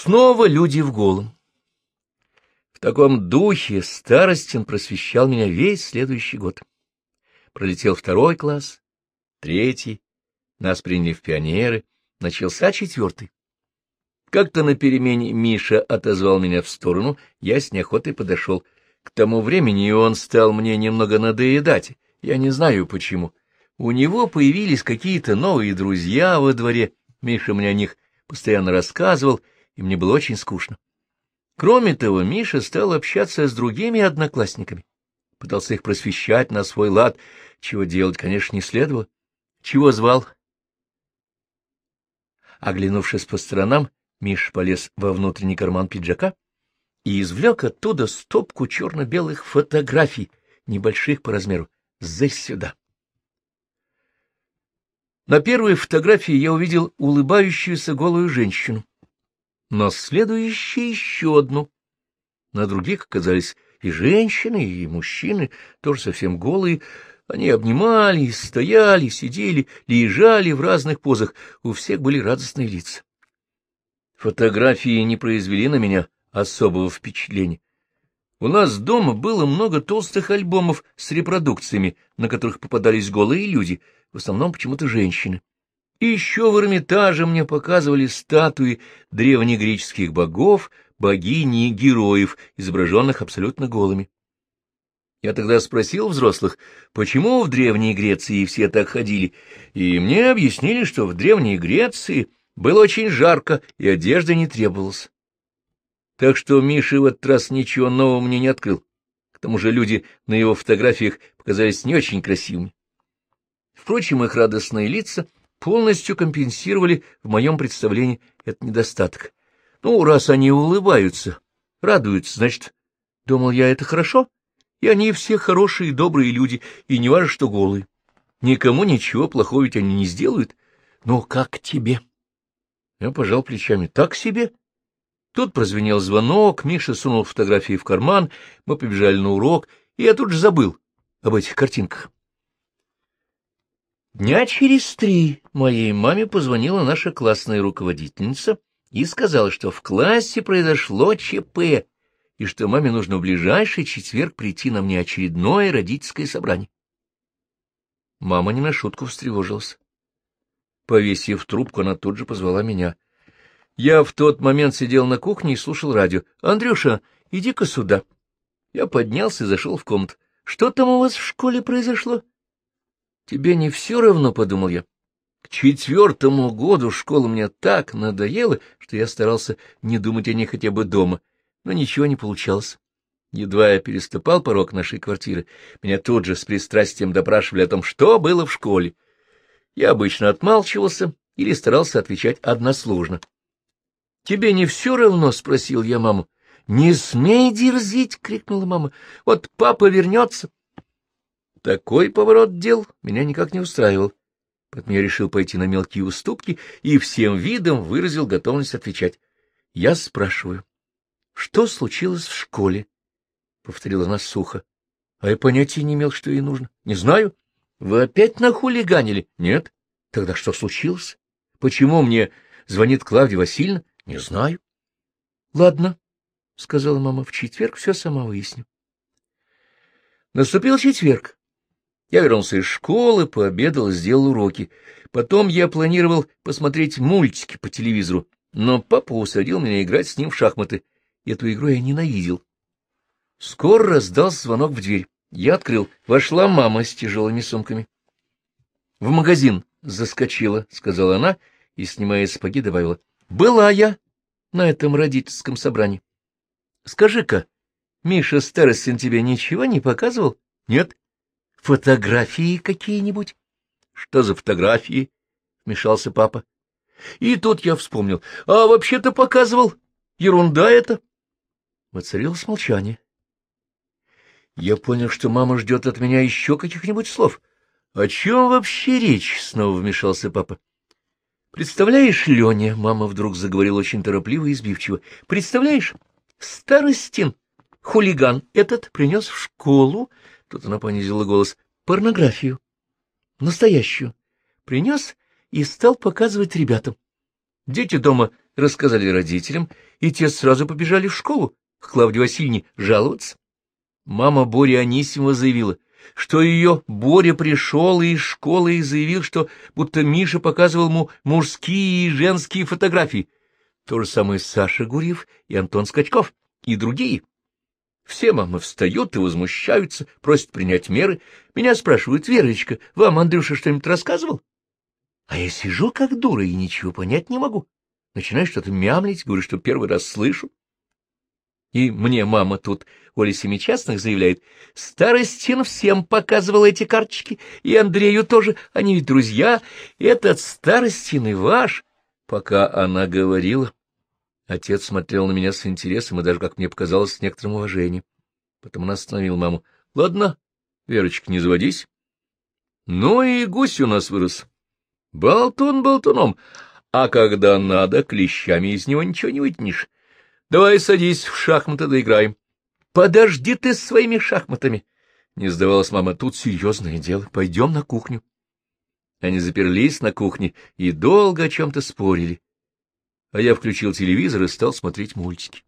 Снова люди в голом. В таком духе Старостин просвещал меня весь следующий год. Пролетел второй класс, третий, нас приняли в пионеры, начался четвертый. Как-то на перемене Миша отозвал меня в сторону, я с неохотой подошел. К тому времени он стал мне немного надоедать, я не знаю почему. У него появились какие-то новые друзья во дворе, Миша мне о них постоянно рассказывал, и мне было очень скучно. Кроме того, Миша стал общаться с другими одноклассниками, пытался их просвещать на свой лад, чего делать, конечно, не следовало. Чего звал? Оглянувшись по сторонам, Миш полез во внутренний карман пиджака и извлек оттуда стопку черно-белых фотографий, небольших по размеру. Здесь сюда. На первой фотографии я увидел улыбающуюся голую женщину, но следующую еще одну. На других оказались и женщины, и мужчины, тоже совсем голые. Они обнимались, стояли, сидели, лежали в разных позах. У всех были радостные лица. Фотографии не произвели на меня особого впечатления. У нас дома было много толстых альбомов с репродукциями, на которых попадались голые люди — в основном почему-то женщины. И еще в Эрмитаже мне показывали статуи древнегреческих богов, богини и героев, изображенных абсолютно голыми. Я тогда спросил взрослых, почему в Древней Греции все так ходили, и мне объяснили, что в Древней Греции было очень жарко, и одежда не требовалась. Так что Миша в этот раз ничего нового мне не открыл. К тому же люди на его фотографиях показались не очень красивыми. Впрочем, их радостные лица полностью компенсировали в моем представлении этот недостаток. Ну, раз они улыбаются, радуются, значит, думал я, это хорошо, и они все хорошие и добрые люди, и не важно, что голые. Никому ничего плохого ведь они не сделают. Но как тебе? Я пожал плечами. Так себе. Тут прозвенел звонок, Миша сунул фотографии в карман, мы побежали на урок, и я тут же забыл об этих картинках. Дня через три моей маме позвонила наша классная руководительница и сказала, что в классе произошло ЧП, и что маме нужно в ближайший четверг прийти на мне очередное родительское собрание. Мама не на шутку встревожилась. Повесив трубку, она тут же позвала меня. Я в тот момент сидел на кухне и слушал радио. — Андрюша, иди-ка сюда. Я поднялся и зашел в комнату. — Что там у вас в школе произошло? — Тебе не все равно, — подумал я. К четвертому году школа мне так надоела, что я старался не думать о ней хотя бы дома, но ничего не получалось. Едва я переступал порог нашей квартиры, меня тут же с пристрастием допрашивали о том, что было в школе. Я обычно отмалчивался или старался отвечать односложно. — Тебе не все равно? — спросил я маму. — Не смей дерзить! — крикнула мама. — Вот папа вернется. Такой поворот дел меня никак не устраивал, поэтому я решил пойти на мелкие уступки и всем видом выразил готовность отвечать. Я спрашиваю, что случилось в школе? — повторила она сухо. — А я понятия не имел, что ей нужно. — Не знаю. — Вы опять нахулиганили? — Нет. — Тогда что случилось? Почему мне звонит Клавдия Васильевна? — Не знаю. — Ладно, — сказала мама, — в четверг все сама выясню. Наступил четверг. Я вернулся из школы, пообедал, сделал уроки. Потом я планировал посмотреть мультики по телевизору, но папа усадил меня играть с ним в шахматы. Эту игру я ненавидел. Скоро раздался звонок в дверь. Я открыл. Вошла мама с тяжелыми сумками. — В магазин заскочила, — сказала она и, снимая сапоги, добавила. — Была я на этом родительском собрании. — Скажи-ка, Миша Старостин тебе ничего не показывал? — Нет. Фотографии какие-нибудь? — Что за фотографии? — вмешался папа. И тут я вспомнил. А вообще-то показывал. Ерунда это. Воцарилось молчание. Я понял, что мама ждет от меня еще каких-нибудь слов. — О чем вообще речь? — снова вмешался папа. — Представляешь, Леня, — мама вдруг заговорила очень торопливо и избивчиво, — представляешь, старостин, хулиган этот принес в школу Тут она понизила голос. Порнографию. Настоящую. Принес и стал показывать ребятам. Дети дома рассказали родителям, и те сразу побежали в школу к Клавдии Васильевне жаловаться. Мама Бори Анисимова заявила, что ее Боря пришел из школы и заявил, что будто Миша показывал ему мужские и женские фотографии. То же самое Саша Гурьев и Антон Скачков, и другие. Все мамы встают и возмущаются, просят принять меры. Меня спрашивают, Верочка, вам Андрюша что-нибудь рассказывал? А я сижу как дура и ничего понять не могу. Начинаю что-то мямлить, говорю, что первый раз слышу. И мне мама тут, Оля Семичастных, заявляет, Старостин всем показывал эти карточки, и Андрею тоже, они ведь друзья, этот Старостин и ваш. Пока она говорила, отец смотрел на меня с интересом и даже, как мне показалось, с некоторым уважением. Потом он остановил маму. — Ладно, Верочка, не заводись. Ну и гусь у нас вырос. Болтун болтуном, а когда надо, клещами из него ничего не вытянешь. Давай садись, в шахматы доиграем. Подожди ты с своими шахматами. Не сдавалась мама, тут серьезное дело, пойдем на кухню. Они заперлись на кухне и долго о чем-то спорили. А я включил телевизор и стал смотреть мультики.